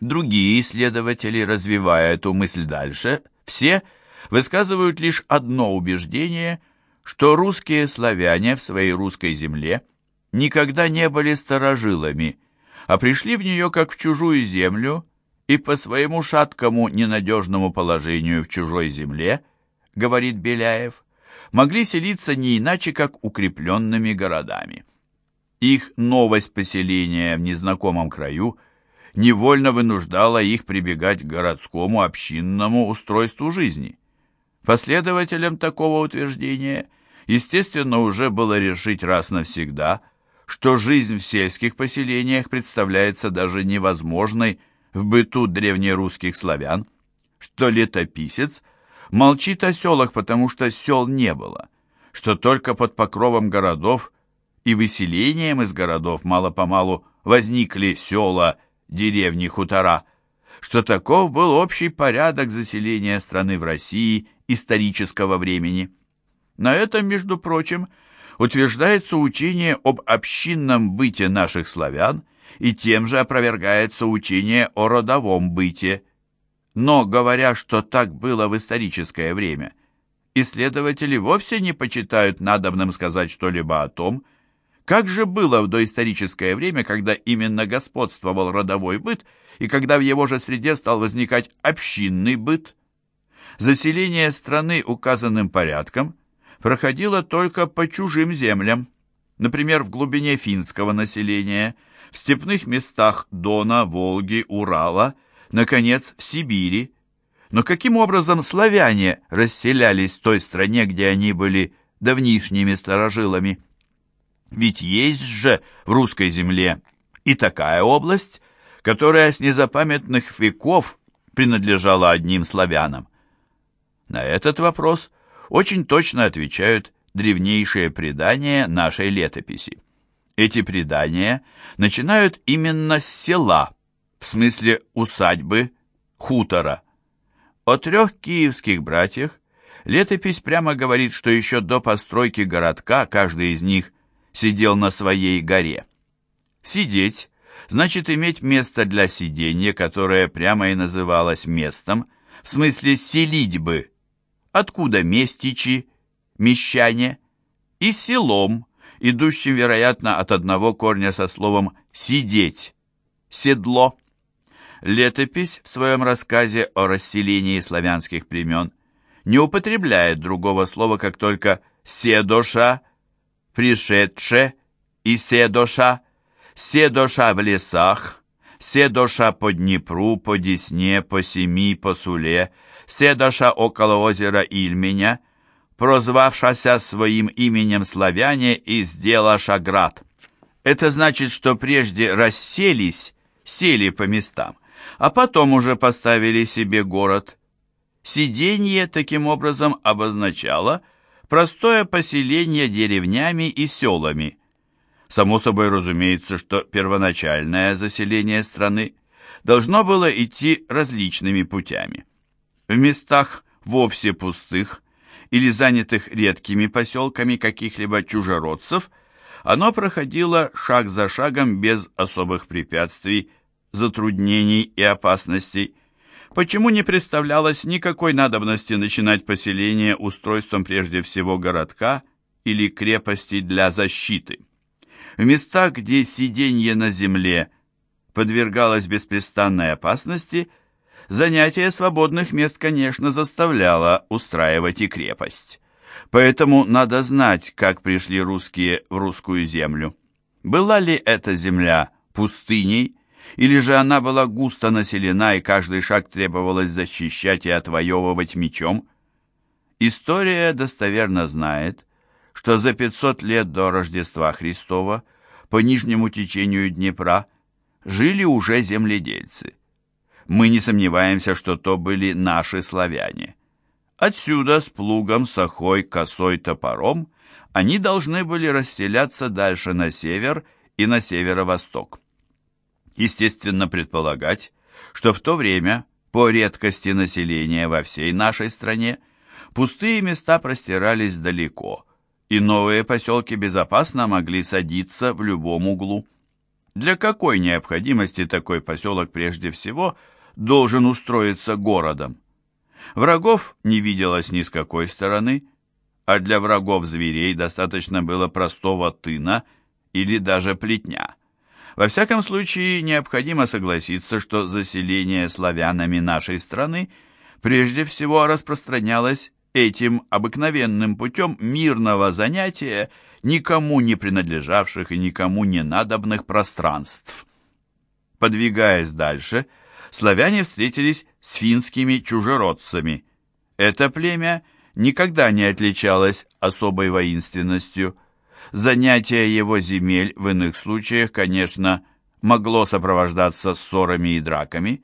Другие исследователи, развивая эту мысль дальше, все высказывают лишь одно убеждение, что русские славяне в своей русской земле никогда не были старожилами, а пришли в нее как в чужую землю и по своему шаткому ненадежному положению в чужой земле, говорит Беляев, могли селиться не иначе, как укрепленными городами. Их новость поселения в незнакомом краю невольно вынуждала их прибегать к городскому общинному устройству жизни. Последователям такого утверждения, естественно, уже было решить раз навсегда, что жизнь в сельских поселениях представляется даже невозможной в быту древнерусских славян, что летописец молчит о селах, потому что сел не было, что только под покровом городов и выселением из городов мало-помалу возникли села, деревни, хутора, что таков был общий порядок заселения страны в России исторического времени. На этом, между прочим, утверждается учение об общинном быте наших славян и тем же опровергается учение о родовом быте. Но, говоря, что так было в историческое время, исследователи вовсе не почитают надобным сказать что-либо о том, как же было в доисторическое время, когда именно господствовал родовой быт и когда в его же среде стал возникать общинный быт? Заселение страны указанным порядком проходило только по чужим землям, например, в глубине финского населения – в степных местах Дона, Волги, Урала, наконец, в Сибири. Но каким образом славяне расселялись в той стране, где они были давнишними старожилами? Ведь есть же в русской земле и такая область, которая с незапамятных веков принадлежала одним славянам. На этот вопрос очень точно отвечают древнейшие предания нашей летописи. Эти предания начинают именно с села, в смысле усадьбы, хутора. О трех киевских братьях летопись прямо говорит, что еще до постройки городка каждый из них сидел на своей горе. Сидеть значит иметь место для сидения, которое прямо и называлось местом, в смысле селить бы. Откуда местичи, мещане, и селом, идущим, вероятно, от одного корня со словом «сидеть», «седло». Летопись в своем рассказе о расселении славянских племен не употребляет другого слова, как только «седоша», «пришедше» и «седоша», «седоша» в лесах, «седоша» по Днепру, по Десне, по Семи, по Суле, «седоша» около озера Ильменя – прозвавшася своим именем славяне из дела Шаград. Это значит, что прежде расселись, сели по местам, а потом уже поставили себе город. Сиденье таким образом обозначало простое поселение деревнями и селами. Само собой разумеется, что первоначальное заселение страны должно было идти различными путями. В местах вовсе пустых – или занятых редкими поселками каких-либо чужеродцев, оно проходило шаг за шагом без особых препятствий, затруднений и опасностей, почему не представлялось никакой надобности начинать поселение устройством прежде всего городка или крепости для защиты. В местах, где сиденье на земле подвергалось беспрестанной опасности – Занятие свободных мест, конечно, заставляло устраивать и крепость. Поэтому надо знать, как пришли русские в русскую землю. Была ли эта земля пустыней, или же она была густо населена, и каждый шаг требовалось защищать и отвоевывать мечом? История достоверно знает, что за 500 лет до Рождества Христова по нижнему течению Днепра жили уже земледельцы. Мы не сомневаемся, что то были наши славяне. Отсюда с плугом, сахой, косой, топором они должны были расселяться дальше на север и на северо-восток. Естественно предполагать, что в то время, по редкости населения во всей нашей стране, пустые места простирались далеко, и новые поселки безопасно могли садиться в любом углу. Для какой необходимости такой поселок прежде всего должен устроиться городом? Врагов не виделось ни с какой стороны, а для врагов зверей достаточно было простого тына или даже плетня. Во всяком случае, необходимо согласиться, что заселение славянами нашей страны прежде всего распространялось этим обыкновенным путем мирного занятия никому не принадлежавших и никому не надобных пространств. Подвигаясь дальше, славяне встретились с финскими чужеродцами. Это племя никогда не отличалось особой воинственностью. Занятие его земель в иных случаях, конечно, могло сопровождаться ссорами и драками,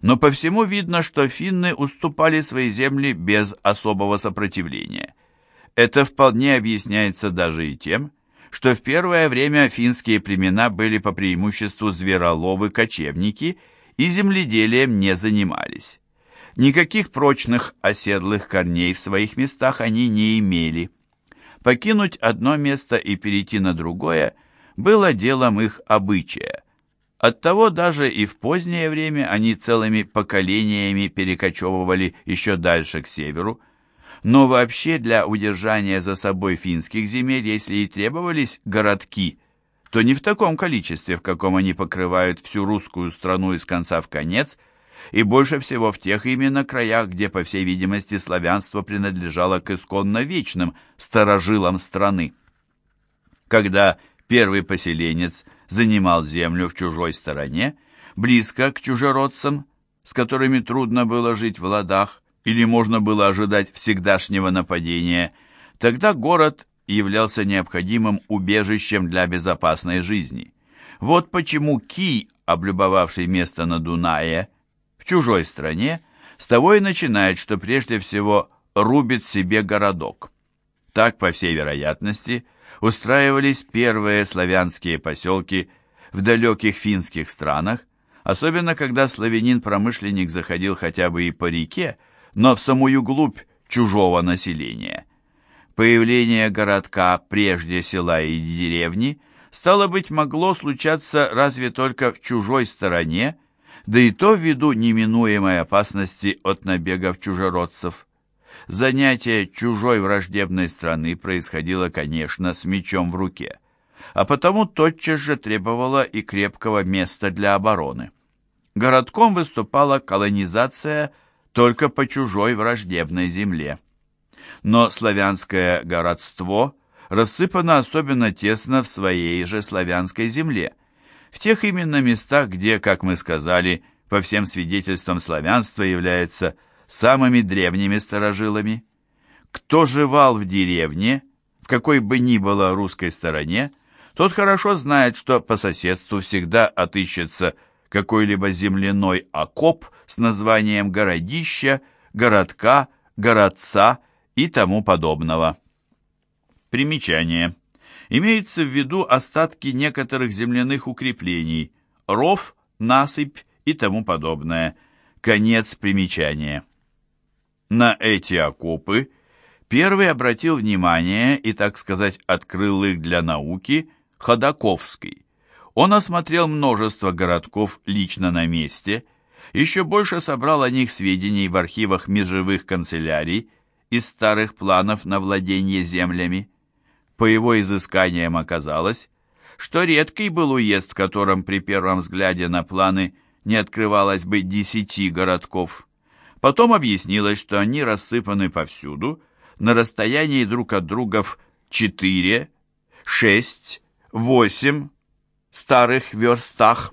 но по всему видно, что финны уступали свои земли без особого сопротивления. Это вполне объясняется даже и тем, что в первое время финские племена были по преимуществу звероловы-кочевники и земледелием не занимались. Никаких прочных оседлых корней в своих местах они не имели. Покинуть одно место и перейти на другое было делом их обычая – Оттого даже и в позднее время они целыми поколениями перекочевывали еще дальше к северу. Но вообще для удержания за собой финских земель, если и требовались городки, то не в таком количестве, в каком они покрывают всю русскую страну из конца в конец, и больше всего в тех именно краях, где, по всей видимости, славянство принадлежало к исконно вечным старожилам страны. Когда первый поселенец занимал землю в чужой стороне, близко к чужеродцам, с которыми трудно было жить в ладах, или можно было ожидать всегдашнего нападения, тогда город являлся необходимым убежищем для безопасной жизни. Вот почему Ки, облюбовавший место на Дунае, в чужой стране, с того и начинает, что прежде всего рубит себе городок. Так, по всей вероятности, устраивались первые славянские поселки в далеких финских странах, особенно когда славянин-промышленник заходил хотя бы и по реке, но в самую глубь чужого населения. Появление городка прежде села и деревни стало быть могло случаться разве только в чужой стороне, да и то ввиду неминуемой опасности от набегов чужеродцев. Занятие чужой враждебной страны происходило, конечно, с мечом в руке, а потому тотчас же требовало и крепкого места для обороны. Городком выступала колонизация только по чужой враждебной земле. Но славянское городство рассыпано особенно тесно в своей же славянской земле, в тех именно местах, где, как мы сказали, по всем свидетельствам славянства является – самыми древними сторожилами. Кто жевал в деревне, в какой бы ни было русской стороне, тот хорошо знает, что по соседству всегда отыщется какой-либо земляной окоп с названием городища, городка, городца и тому подобного. Примечание. Имеется в виду остатки некоторых земляных укреплений, ров, насыпь и тому подобное. Конец примечания. На эти окопы первый обратил внимание и, так сказать, открыл их для науки Ходаковский. Он осмотрел множество городков лично на месте, еще больше собрал о них сведений в архивах межевых канцелярий из старых планов на владение землями. По его изысканиям оказалось, что редкий был уезд, в котором при первом взгляде на планы не открывалось бы десяти городков. Потом объяснилось, что они рассыпаны повсюду, на расстоянии друг от друга в 4, 6, 8 старых верстах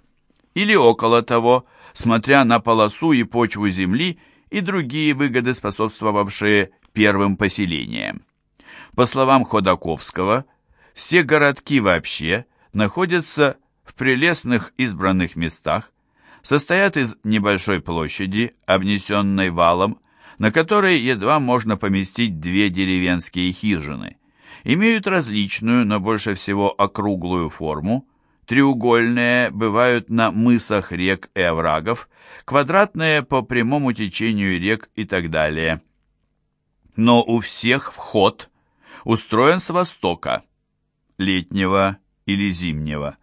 или около того, смотря на полосу и почву земли и другие выгоды, способствовавшие первым поселениям. По словам Ходаковского, все городки вообще находятся в прелестных избранных местах, состоят из небольшой площади, обнесенной валом, на которой едва можно поместить две деревенские хижины. Имеют различную, но больше всего округлую форму. Треугольные бывают на мысах рек и оврагов, квадратные по прямому течению рек и так далее. Но у всех вход устроен с востока, летнего или зимнего.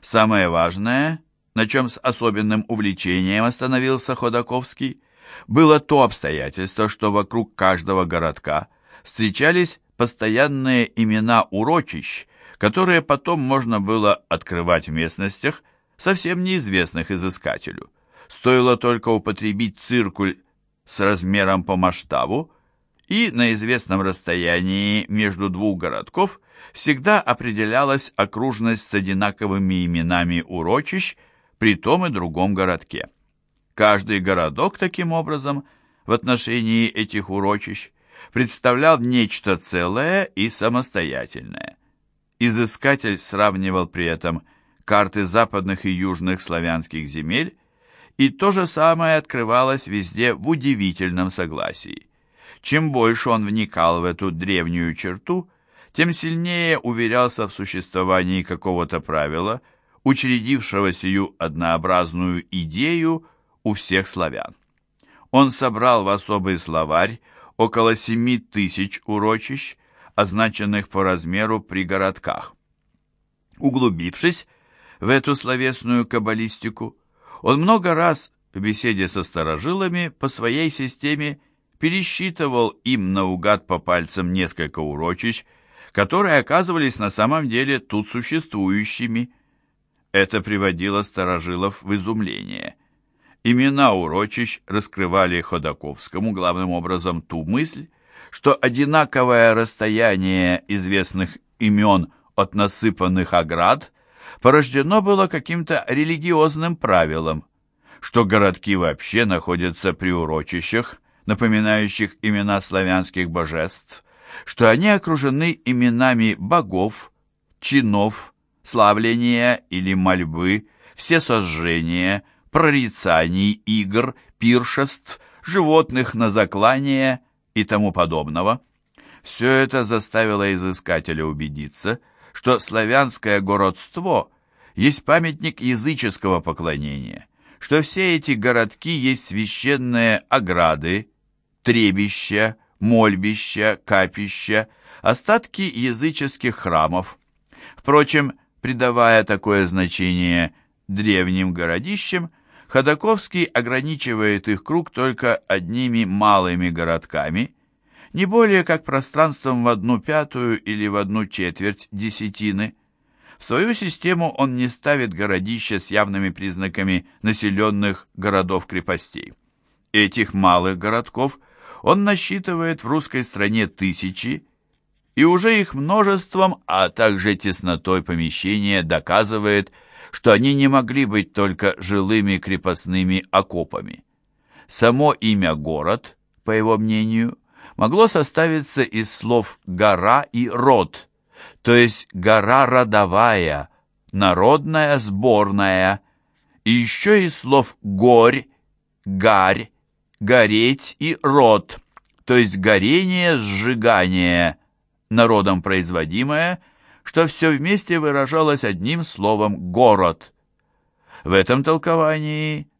Самое важное, на чем с особенным увлечением остановился Ходаковский, было то обстоятельство, что вокруг каждого городка встречались постоянные имена урочищ, которые потом можно было открывать в местностях, совсем неизвестных изыскателю. Стоило только употребить циркуль с размером по масштабу, и на известном расстоянии между двух городков всегда определялась окружность с одинаковыми именами урочищ при том и другом городке. Каждый городок, таким образом, в отношении этих урочищ, представлял нечто целое и самостоятельное. Изыскатель сравнивал при этом карты западных и южных славянских земель, и то же самое открывалось везде в удивительном согласии. Чем больше он вникал в эту древнюю черту, тем сильнее уверялся в существовании какого-то правила, учредившего сию однообразную идею у всех славян. Он собрал в особый словарь около семи тысяч урочищ, означенных по размеру при городках. Углубившись в эту словесную каббалистику, он много раз в беседе со старожилами по своей системе пересчитывал им наугад по пальцам несколько урочищ, которые оказывались на самом деле тут существующими. Это приводило старожилов в изумление. Имена урочищ раскрывали Ходаковскому главным образом ту мысль, что одинаковое расстояние известных имен от насыпанных оград порождено было каким-то религиозным правилом, что городки вообще находятся при урочищах, напоминающих имена славянских божеств, что они окружены именами богов, чинов, славления или мольбы, все сожжения, прорицаний, игр, пиршеств, животных на заклание и тому подобного. Все это заставило изыскателя убедиться, что славянское городство есть памятник языческого поклонения, что все эти городки есть священные ограды, требища, мольбища, капища, остатки языческих храмов. Впрочем, придавая такое значение древним городищам, Ходаковский ограничивает их круг только одними малыми городками, не более как пространством в одну пятую или в одну четверть десятины. В свою систему он не ставит городища с явными признаками населенных городов-крепостей. Этих малых городков он насчитывает в русской стране тысячи, и уже их множеством, а также теснотой помещения доказывает, что они не могли быть только жилыми крепостными окопами. Само имя «город», по его мнению, могло составиться из слов «гора» и «род», то есть «гора родовая», «народная сборная», и еще из слов «горь», «гарь», «гореть» и «род», то есть горение, сжигание, народом производимое – что все вместе выражалось одним словом «город». В этом толковании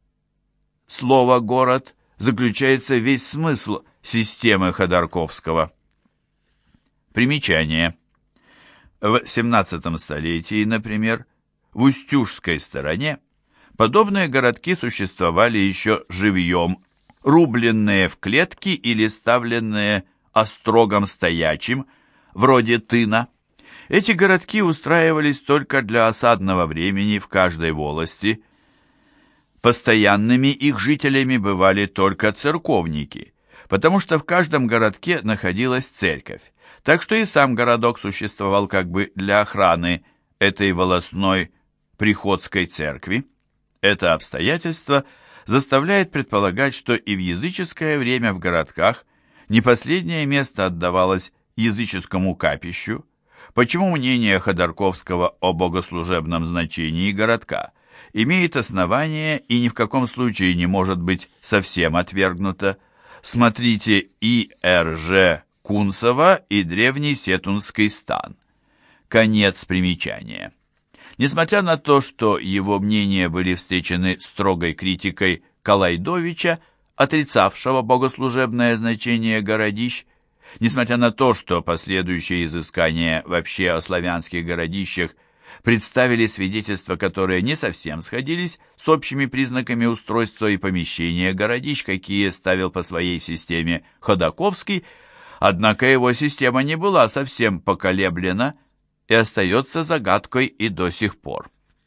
слова «город» заключается весь смысл системы Ходорковского. Примечание. В XVII столетии, например, в Устюжской стороне подобные городки существовали еще живьем, рубленные в клетки или ставленные острогом стоячим, вроде тына. Эти городки устраивались только для осадного времени в каждой волости. Постоянными их жителями бывали только церковники, потому что в каждом городке находилась церковь, так что и сам городок существовал как бы для охраны этой волосной приходской церкви. Это обстоятельство заставляет предполагать, что и в языческое время в городках не последнее место отдавалось языческому капищу, Почему мнение Ходорковского о богослужебном значении городка имеет основание и ни в каком случае не может быть совсем отвергнуто? Смотрите И. Р. Ж. Кунцева и Древний Сетунский стан. Конец примечания. Несмотря на то, что его мнения были встречены строгой критикой Калайдовича, отрицавшего богослужебное значение городищ, Несмотря на то, что последующие изыскания вообще о славянских городищах представили свидетельства, которые не совсем сходились с общими признаками устройства и помещения городищ, какие ставил по своей системе Ходаковский, однако его система не была совсем поколеблена и остается загадкой и до сих пор.